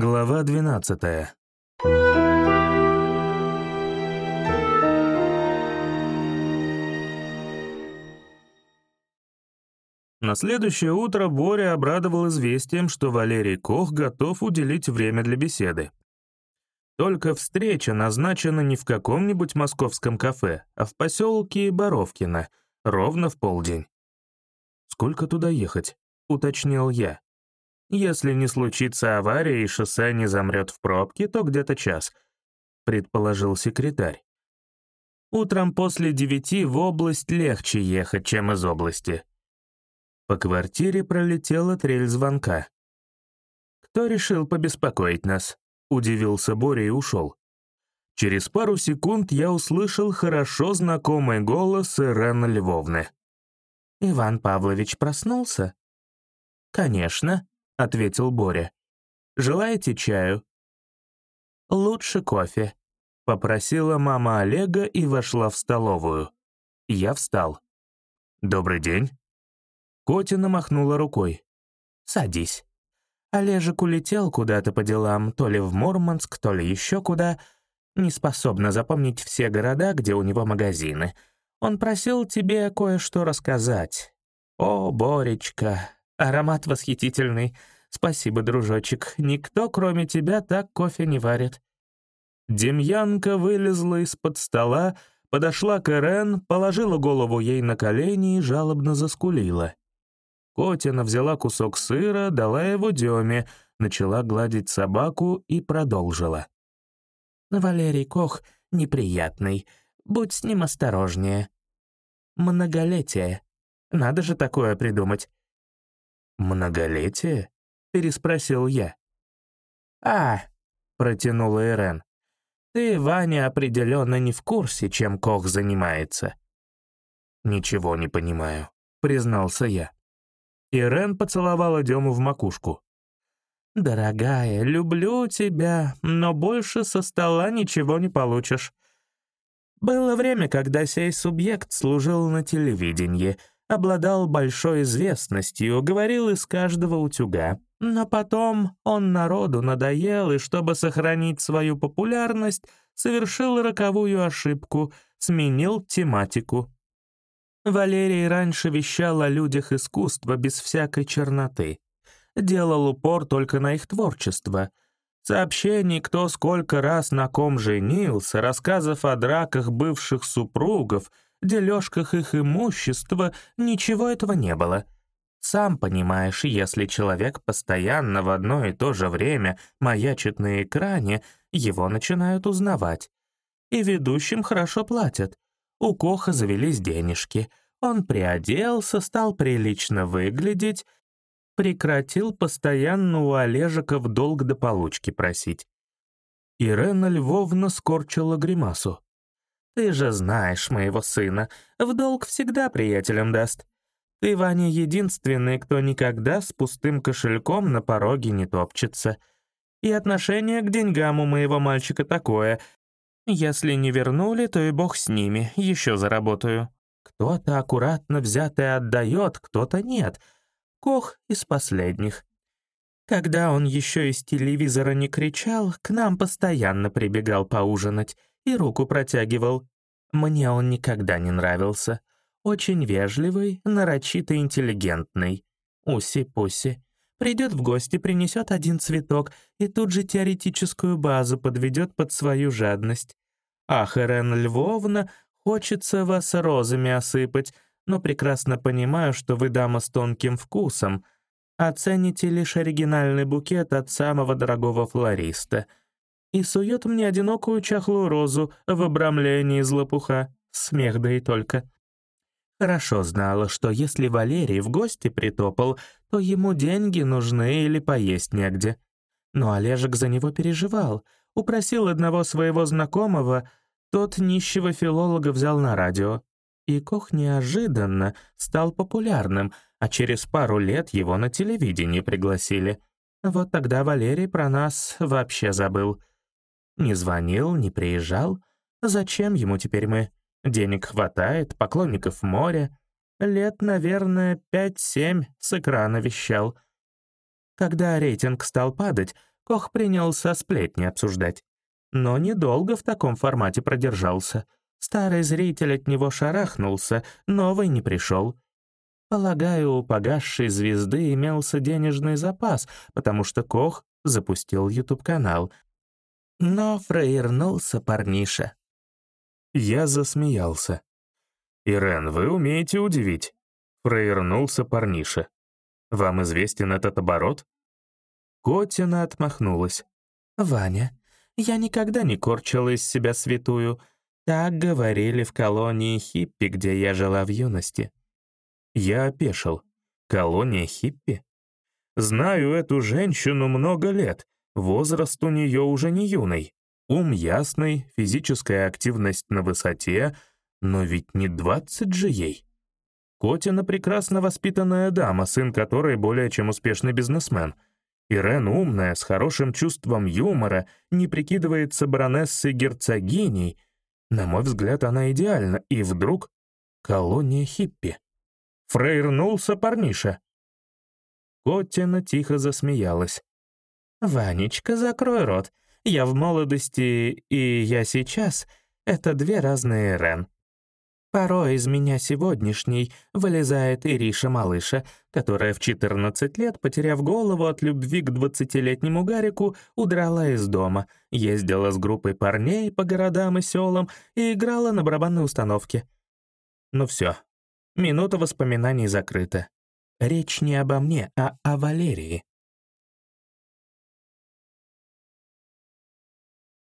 Глава 12. На следующее утро Боря обрадовал известием, что Валерий Кох готов уделить время для беседы. Только встреча назначена не в каком-нибудь московском кафе, а в поселке Боровкино, ровно в полдень. «Сколько туда ехать?» — уточнил я. «Если не случится авария и шоссе не замрет в пробке, то где-то час», — предположил секретарь. «Утром после девяти в область легче ехать, чем из области». По квартире пролетела трель звонка. «Кто решил побеспокоить нас?» — удивился Боря и ушел. Через пару секунд я услышал хорошо знакомый голос Ирена Львовны. «Иван Павлович проснулся?» «Конечно», — ответил Боря. «Желаете чаю?» «Лучше кофе», — попросила мама Олега и вошла в столовую. Я встал. «Добрый день». Котина махнула рукой. «Садись». Олежек улетел куда-то по делам, то ли в Мурманск, то ли еще куда. Не способна запомнить все города, где у него магазины. Он просил тебе кое-что рассказать. О, Боречка, аромат восхитительный. Спасибо, дружочек. Никто, кроме тебя, так кофе не варит. Демьянка вылезла из-под стола, подошла к Эрен, положила голову ей на колени и жалобно заскулила. Котина взяла кусок сыра, дала его Деме, начала гладить собаку и продолжила. «Валерий Кох неприятный. Будь с ним осторожнее. Многолетие. Надо же такое придумать». «Многолетие?» — переспросил я. «А», — протянула Ирен, — «ты, Ваня, определенно не в курсе, чем Кох занимается». «Ничего не понимаю», — признался я. Ирен поцеловала Дему в макушку. «Дорогая, люблю тебя, но больше со стола ничего не получишь. Было время, когда сей субъект служил на телевидении, обладал большой известностью, говорил из каждого утюга. Но потом он народу надоел, и чтобы сохранить свою популярность, совершил роковую ошибку, сменил тематику. Валерий раньше вещал о людях искусства без всякой черноты. Делал упор только на их творчество. Сообщений, кто сколько раз на ком женился, рассказов о драках бывших супругов, дележках их имущества, ничего этого не было. Сам понимаешь, если человек постоянно в одно и то же время маячит на экране, его начинают узнавать. И ведущим хорошо платят. У Коха завелись денежки. Он приоделся, стал прилично выглядеть, прекратил постоянно у Олежика в долг до получки просить. Ирена Львовна скорчила гримасу. «Ты же знаешь моего сына, в долг всегда приятелям даст. Ты, Ваня, единственный, кто никогда с пустым кошельком на пороге не топчется. И отношение к деньгам у моего мальчика такое, если не вернули, то и бог с ними, еще заработаю. Кто-то аккуратно взятое отдает, кто-то нет. Кох из последних. Когда он еще из телевизора не кричал, к нам постоянно прибегал поужинать и руку протягивал. Мне он никогда не нравился. Очень вежливый, нарочито интеллигентный. Уси-пуси. Придет в гости, принесет один цветок и тут же теоретическую базу подведет под свою жадность. Ах, Ирен Львовна, хочется вас розами осыпать, но прекрасно понимаю, что вы дама с тонким вкусом. Оцените лишь оригинальный букет от самого дорогого флориста. И сует мне одинокую чахлую розу в обрамлении из лопуха. Смех да и только. Хорошо знала, что если Валерий в гости притопал, то ему деньги нужны или поесть негде. Но Олежек за него переживал, упросил одного своего знакомого, тот нищего филолога взял на радио. И Кох неожиданно стал популярным, а через пару лет его на телевидении пригласили. Вот тогда Валерий про нас вообще забыл. Не звонил, не приезжал. Зачем ему теперь мы? Денег хватает, поклонников море. Лет, наверное, пять-семь с экрана вещал. Когда рейтинг стал падать, Кох принялся сплетни обсуждать. Но недолго в таком формате продержался. Старый зритель от него шарахнулся, новый не пришел. Полагаю, у погасшей звезды имелся денежный запас, потому что Кох запустил YouTube-канал. Но фраернулся парниша. Я засмеялся. «Ирен, вы умеете удивить». Фраернулся парниша. «Вам известен этот оборот?» Котина отмахнулась. «Ваня, я никогда не корчила из себя святую. Так говорили в колонии хиппи, где я жила в юности». Я опешил. «Колония хиппи?» Знаю эту женщину много лет, возраст у нее уже не юный. Ум ясный, физическая активность на высоте, но ведь не двадцать же ей. Котина прекрасно воспитанная дама, сын которой более чем успешный бизнесмен — Ирен умная, с хорошим чувством юмора, не прикидывается баронессой-герцогиней. На мой взгляд, она идеальна. И вдруг колония хиппи. Фрейрнулся парниша. Котина тихо засмеялась. «Ванечка, закрой рот. Я в молодости и я сейчас — это две разные Ирен. Порой из меня сегодняшней вылезает Ириша-малыша, которая в 14 лет, потеряв голову от любви к 20-летнему Гарику, удрала из дома, ездила с группой парней по городам и селам и играла на барабанной установке. Ну все, минута воспоминаний закрыта. Речь не обо мне, а о Валерии.